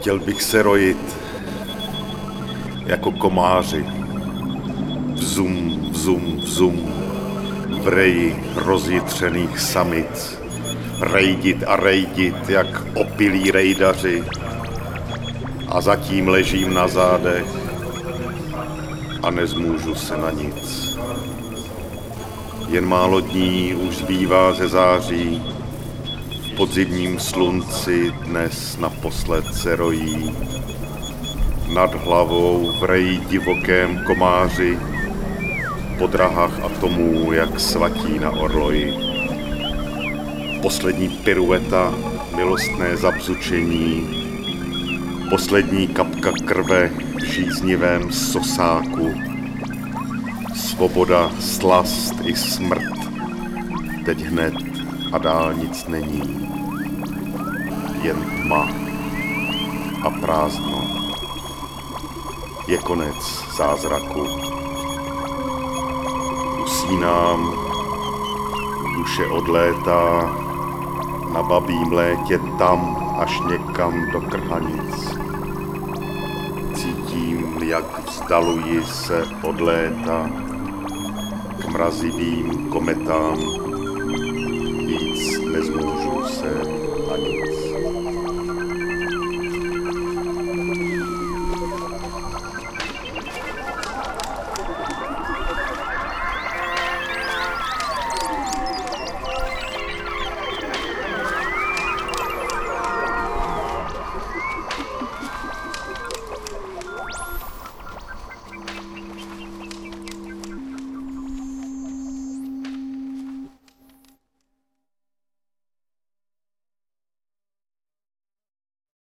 Chtěl bych se rojit jako komáři. Vzum, vzum, vzum, v reji rozjitřených samic. Rejdit a rejdit, jak opilí rejdaři. A zatím ležím na zádech a nezmůžu se na nic. Jen málo dní už zbývá ze září, podzimním slunci dnes naposled se rojí. Nad hlavou v reji divokém komáři, po drahách atomů, jak svatí na orloji. Poslední pirueta, milostné zabzučení, poslední kapka krve v žíznivém sosáku. Svoboda, slast i smrt, teď hned a dál nic není. Jen tma a prázdno. Je konec zázraku. Usínám, duše odlétá, na babím létě tam až někam do krhanic. Cítím, jak vzdaluji se od léta k mrazivým kometám. Víc nezmůžu se na nic.